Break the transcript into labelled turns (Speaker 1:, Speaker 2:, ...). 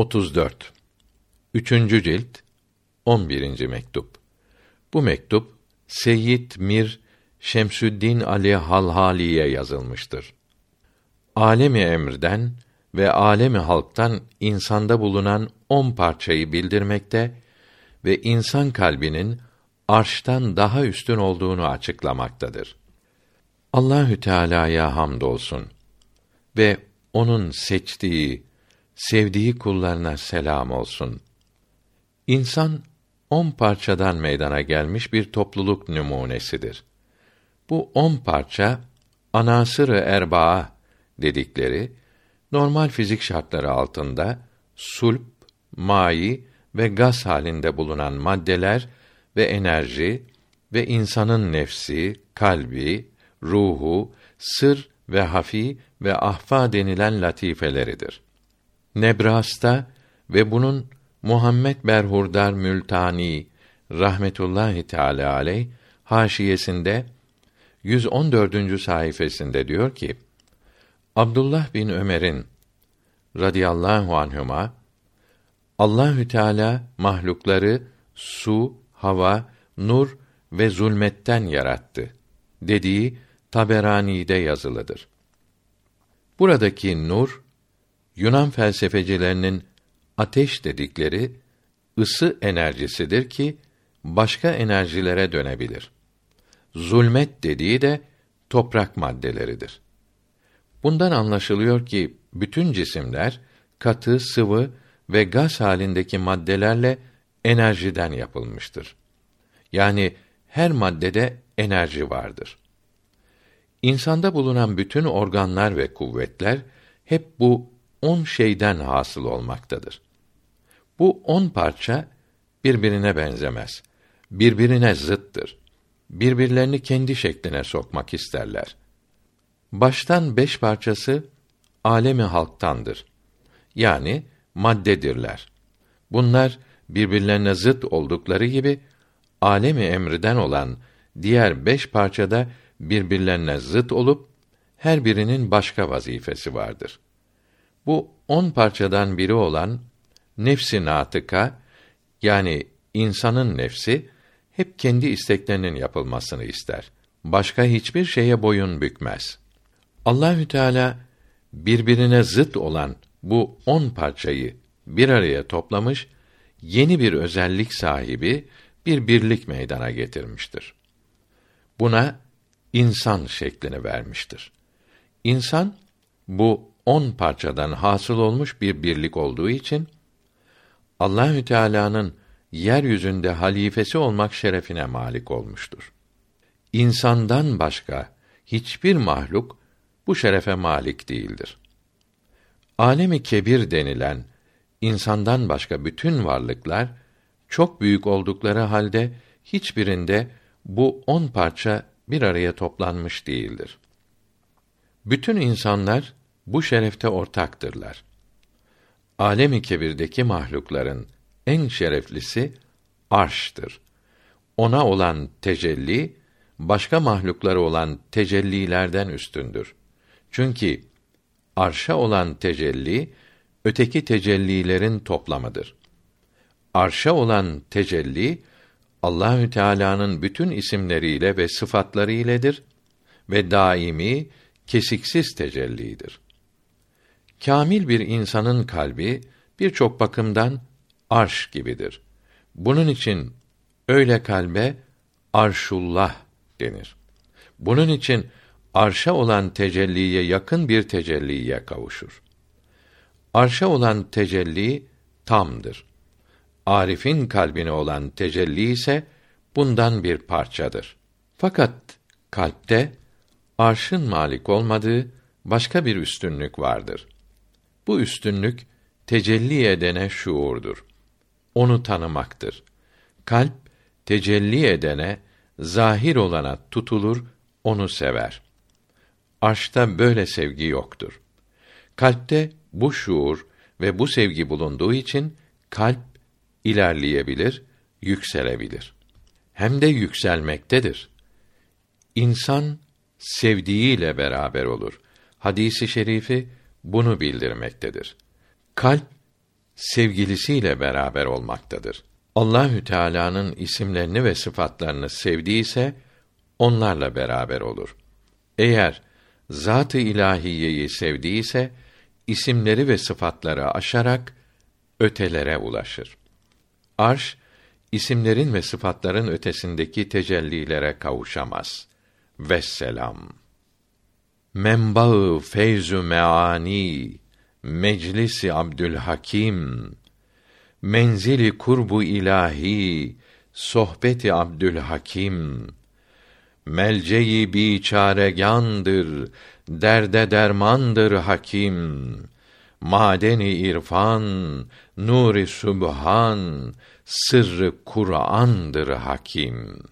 Speaker 1: 34 Üçüncü cilt 11. mektup. Bu mektup Seyyid Mir Şemsüddin Ali Halhali'ye yazılmıştır. Alemi emrden ve alemi halktan insanda bulunan on parçayı bildirmekte ve insan kalbinin arştan daha üstün olduğunu açıklamaktadır. Allahü Teala'ya hamdolsun ve onun seçtiği, sevdiği kullarına selam olsun. İnsan on parçadan meydana gelmiş bir topluluk numunesidir. Bu on parça anasır-ı erbaa dedikleri normal fizik şartları altında sulp, mayi ve gaz halinde bulunan maddeler ve enerji ve insanın nefsi, kalbi, ruhu, sır ve hafi ve ahfa denilen latifeleridir. Nebras'ta ve bunun Muhammed Berhurdar Mültani rahmetullahi teala aleyh haşiyesinde 114. sayfasında diyor ki: Abdullah bin Ömer'in radıyallahu anhuma Allahü Teala mahlukları su, hava, nur ve zulmetten yarattı dediği Taberani'de yazılıdır. Buradaki nur Yunan felsefecilerinin ateş dedikleri ısı enerjisidir ki başka enerjilere dönebilir. Zulmet dediği de toprak maddeleridir. Bundan anlaşılıyor ki bütün cisimler katı, sıvı ve gaz halindeki maddelerle enerjiden yapılmıştır. Yani her maddede enerji vardır. İnsanda bulunan bütün organlar ve kuvvetler hep bu on şeyden hasıl olmaktadır. Bu on parça birbirine benzemez. Birbirine zıttır. Birbirlerini kendi şekline sokmak isterler. Baştan beş parçası alemi halktandır. Yani maddedirler. Bunlar birbirlerine zıt oldukları gibi alemi emriden olan diğer beş parçada birbirlerine zıt olup her birinin başka vazifesi vardır. Bu on parçadan biri olan nefsi natıka yani insanın nefsi hep kendi isteklerinin yapılmasını ister. Başka hiçbir şeye boyun bükmez. Allahü Teala birbirine zıt olan bu on parçayı bir araya toplamış, yeni bir özellik sahibi bir birlik meydana getirmiştir. Buna insan şeklini vermiştir. İnsan bu on parçadan hasıl olmuş bir birlik olduğu için Allahü Teala'nın yeryüzünde halifesi olmak şerefine malik olmuştur. İnsandan başka hiçbir mahluk bu şerefe malik değildir. Alemi kebir denilen insandan başka bütün varlıklar çok büyük oldukları halde hiçbirinde bu on parça bir araya toplanmış değildir. Bütün insanlar bu şerefte ortaktırlar. Alemi kebirdeki mahlukların en şereflisi arştır. Ona olan tecelli başka mahlukları olan tecellilerden üstündür. Çünkü arşa olan tecelli öteki tecellilerin toplamıdır. Arşa olan tecelli Allahü Teala'nın bütün isimleriyle ve sıfatları iledir ve daimi kesiksiz tecellidir. Kamil bir insanın kalbi birçok bakımdan arş gibidir. Bunun için öyle kalbe arşullah denir. Bunun için arşa olan tecelliye yakın bir tecelliye kavuşur. Arşa olan tecelli tamdır. Arif'in kalbine olan tecelli ise bundan bir parçadır. Fakat kalpte arşın malik olmadığı başka bir üstünlük vardır. Bu üstünlük tecelli edene şuurdur. Onu tanımaktır. Kalp tecelli edene, zahir olana tutulur, onu sever. Arşta böyle sevgi yoktur. Kalpte bu şuur ve bu sevgi bulunduğu için kalp ilerleyebilir, yükselebilir. Hem de yükselmektedir. İnsan sevdiğiyle beraber olur. Hadisi şerifi bunu bildirmektedir. Kalp sevgilisiyle beraber olmaktadır. Allahü Teala'nın isimlerini ve sıfatlarını sevdiyse onlarla beraber olur. Eğer zat-ı ilahiyeyi sevdiyse isimleri ve sıfatları aşarak ötelere ulaşır. Arş isimlerin ve sıfatların ötesindeki tecellilere kavuşamaz. Vesselam. Menbaı feyzü meani meclisi Abdülhakim. Menzili kurbu ilahi sohbeti Abdülhakim. Melceyi biçaregandır derde dermandır hakim. Madeni irfan nuri subhan sırrı Kur'an'dır hakim